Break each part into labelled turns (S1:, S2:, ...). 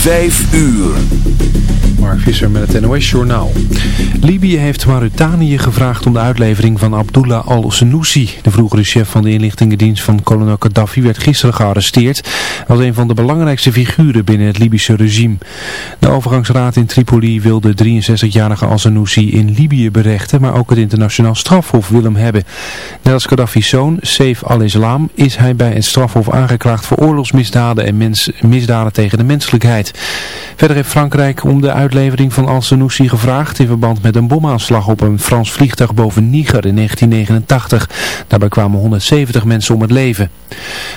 S1: Vijf uur.
S2: Mark Visser met het NOS Journaal. Libië heeft Mauritanië gevraagd om de uitlevering van Abdullah al-Senussi. De vroegere chef van de inlichtingendienst van kolonel Gaddafi werd gisteren gearresteerd als een van de belangrijkste figuren binnen het Libische regime. De overgangsraad in Tripoli wil de 63-jarige al-Senussi in Libië berechten, maar ook het internationaal strafhof wil hem hebben. Net als Gaddafi's zoon, Saif al-Islam, is hij bij het strafhof aangeklaagd voor oorlogsmisdaden en misdaden tegen de menselijkheid. Verder heeft Frankrijk om de uitlevering van al-Senussi gevraagd in verband met een bomaanslag op een Frans vliegtuig boven Niger in 1989. Daarbij kwamen 170 mensen om het leven.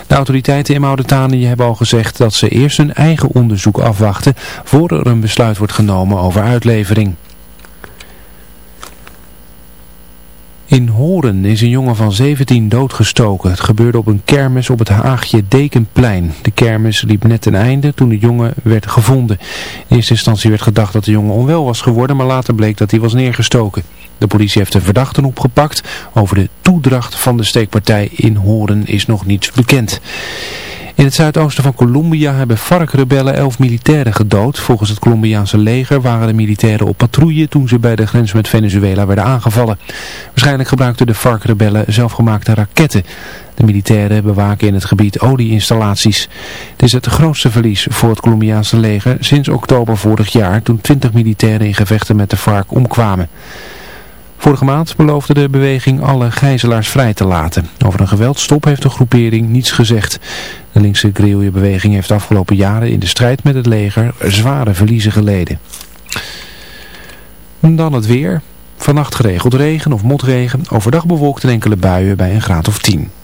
S2: De autoriteiten in Mauritanië hebben al gezegd dat ze eerst hun eigen onderzoek afwachten voor er een besluit wordt genomen over uitlevering. In Horen is een jongen van 17 doodgestoken. Het gebeurde op een kermis op het Haagje Dekenplein. De kermis liep net ten einde toen de jongen werd gevonden. In eerste instantie werd gedacht dat de jongen onwel was geworden, maar later bleek dat hij was neergestoken. De politie heeft de verdachten opgepakt. Over de toedracht van de steekpartij in Horen is nog niets bekend. In het zuidoosten van Colombia hebben FARC-rebellen elf militairen gedood. Volgens het Colombiaanse leger waren de militairen op patrouille toen ze bij de grens met Venezuela werden aangevallen. Waarschijnlijk gebruikten de FARC-rebellen zelfgemaakte raketten. De militairen bewaken in het gebied olieinstallaties. Dit is het grootste verlies voor het Colombiaanse leger sinds oktober vorig jaar toen 20 militairen in gevechten met de FARC omkwamen. Vorige maand beloofde de beweging alle gijzelaars vrij te laten. Over een geweldstop heeft de groepering niets gezegd. De linkse guerrillabeweging heeft de afgelopen jaren in de strijd met het leger zware verliezen geleden. Dan het weer. Vannacht geregeld regen of motregen. Overdag bewolkt en enkele buien bij een graad of 10.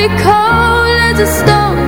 S3: be cold as a stone.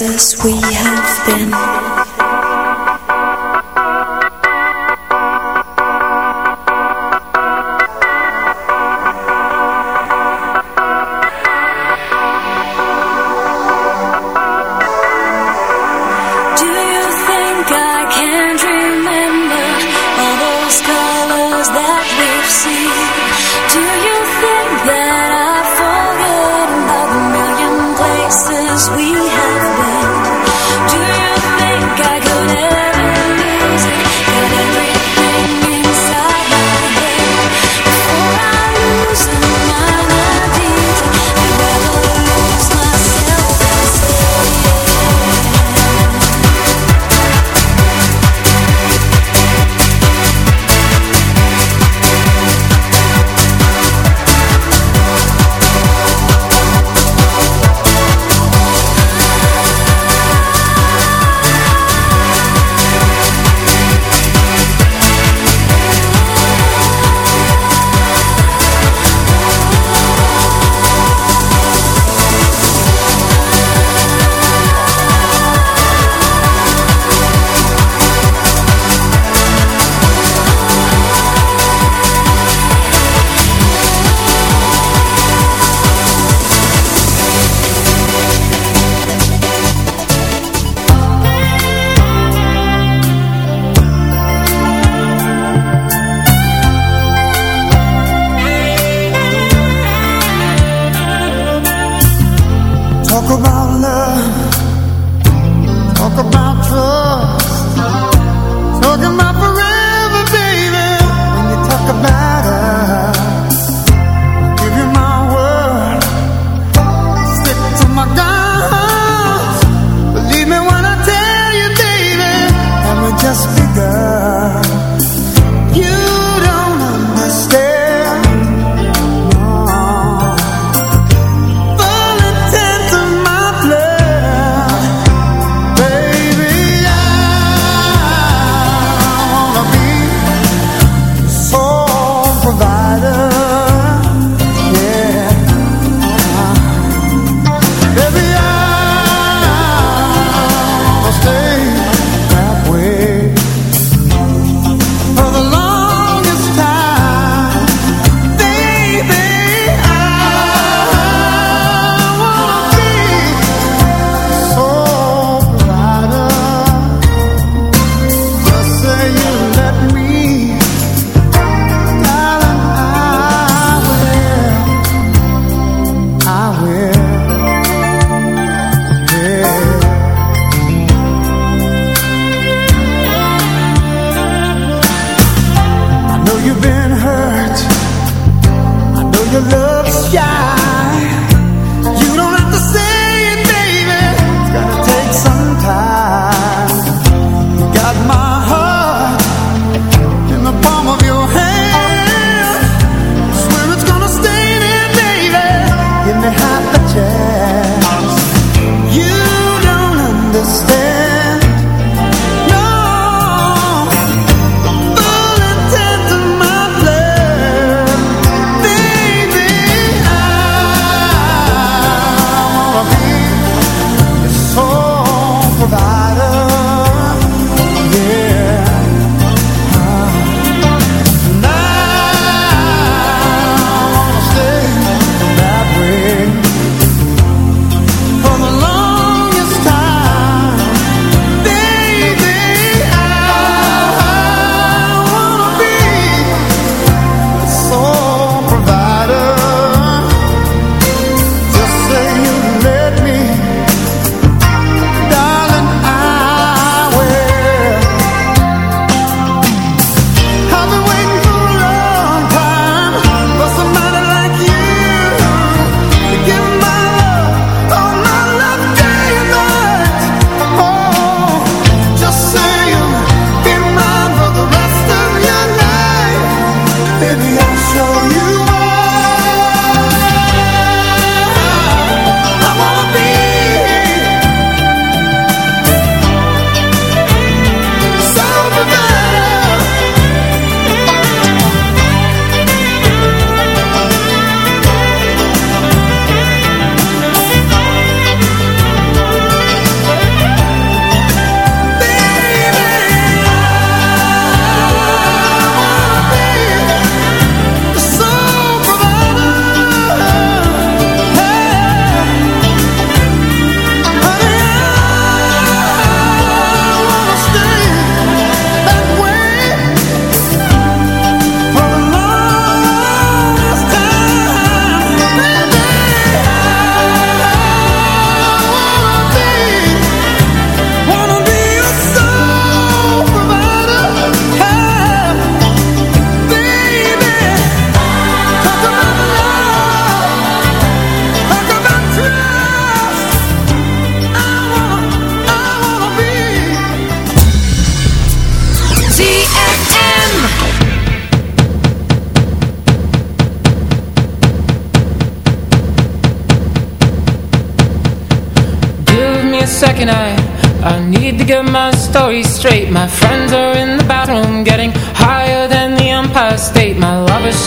S4: so sweet.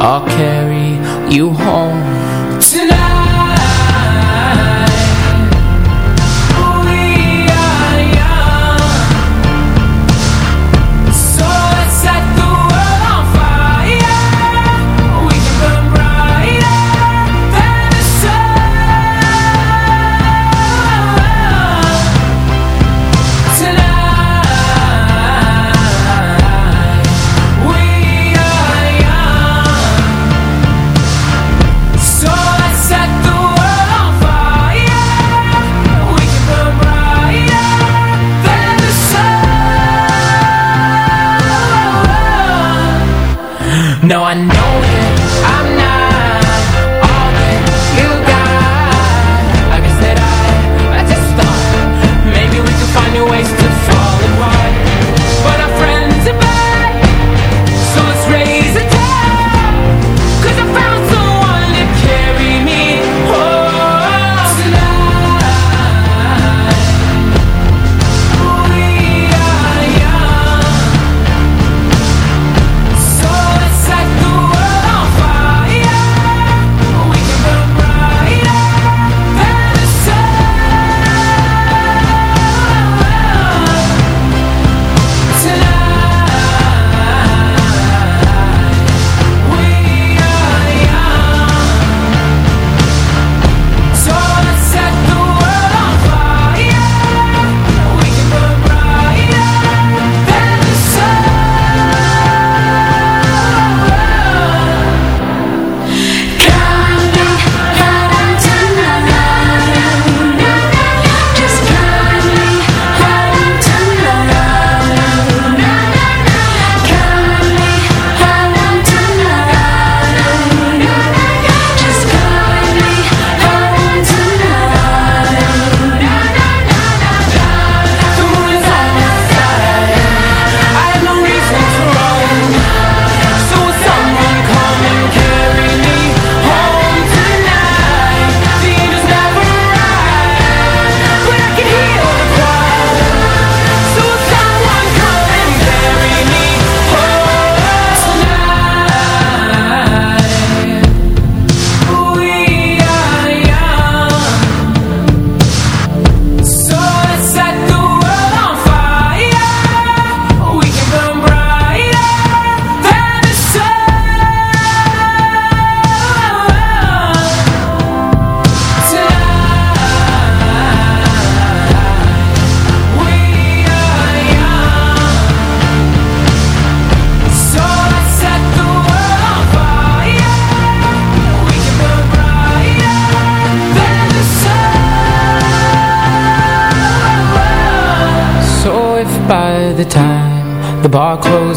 S4: I'll carry you home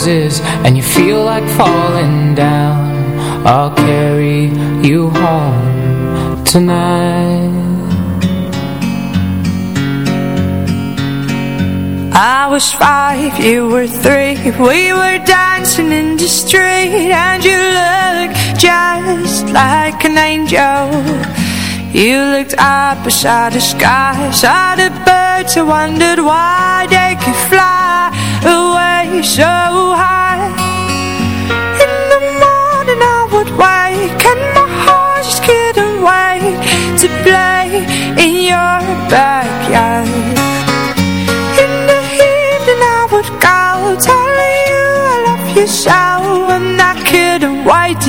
S4: roses and you feel like falling down. I'll carry you home tonight.
S5: I was five, you were three. We were dancing in the street And you looked just like an angel. You looked up beside the sky Saw the birds and wondered why they could fly away so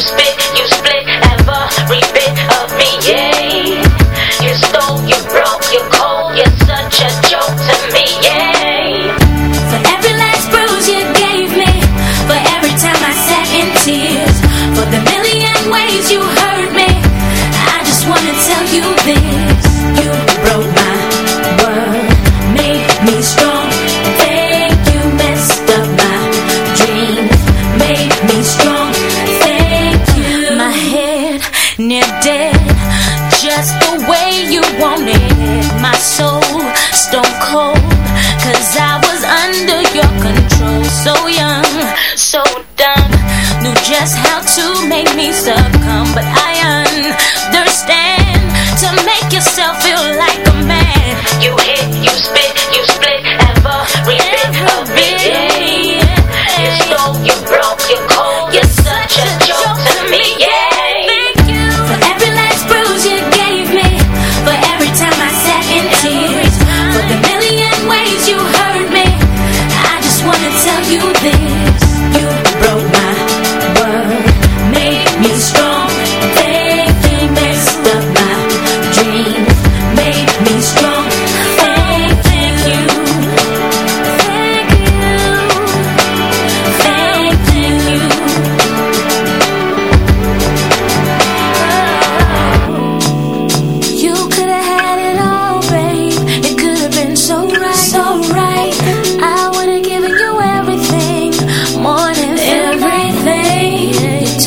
S6: space. To make me succumb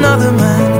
S7: another man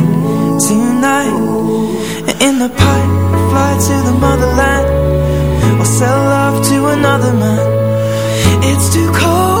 S7: the pipe fly to the motherland Or sell love to another man. It's too cold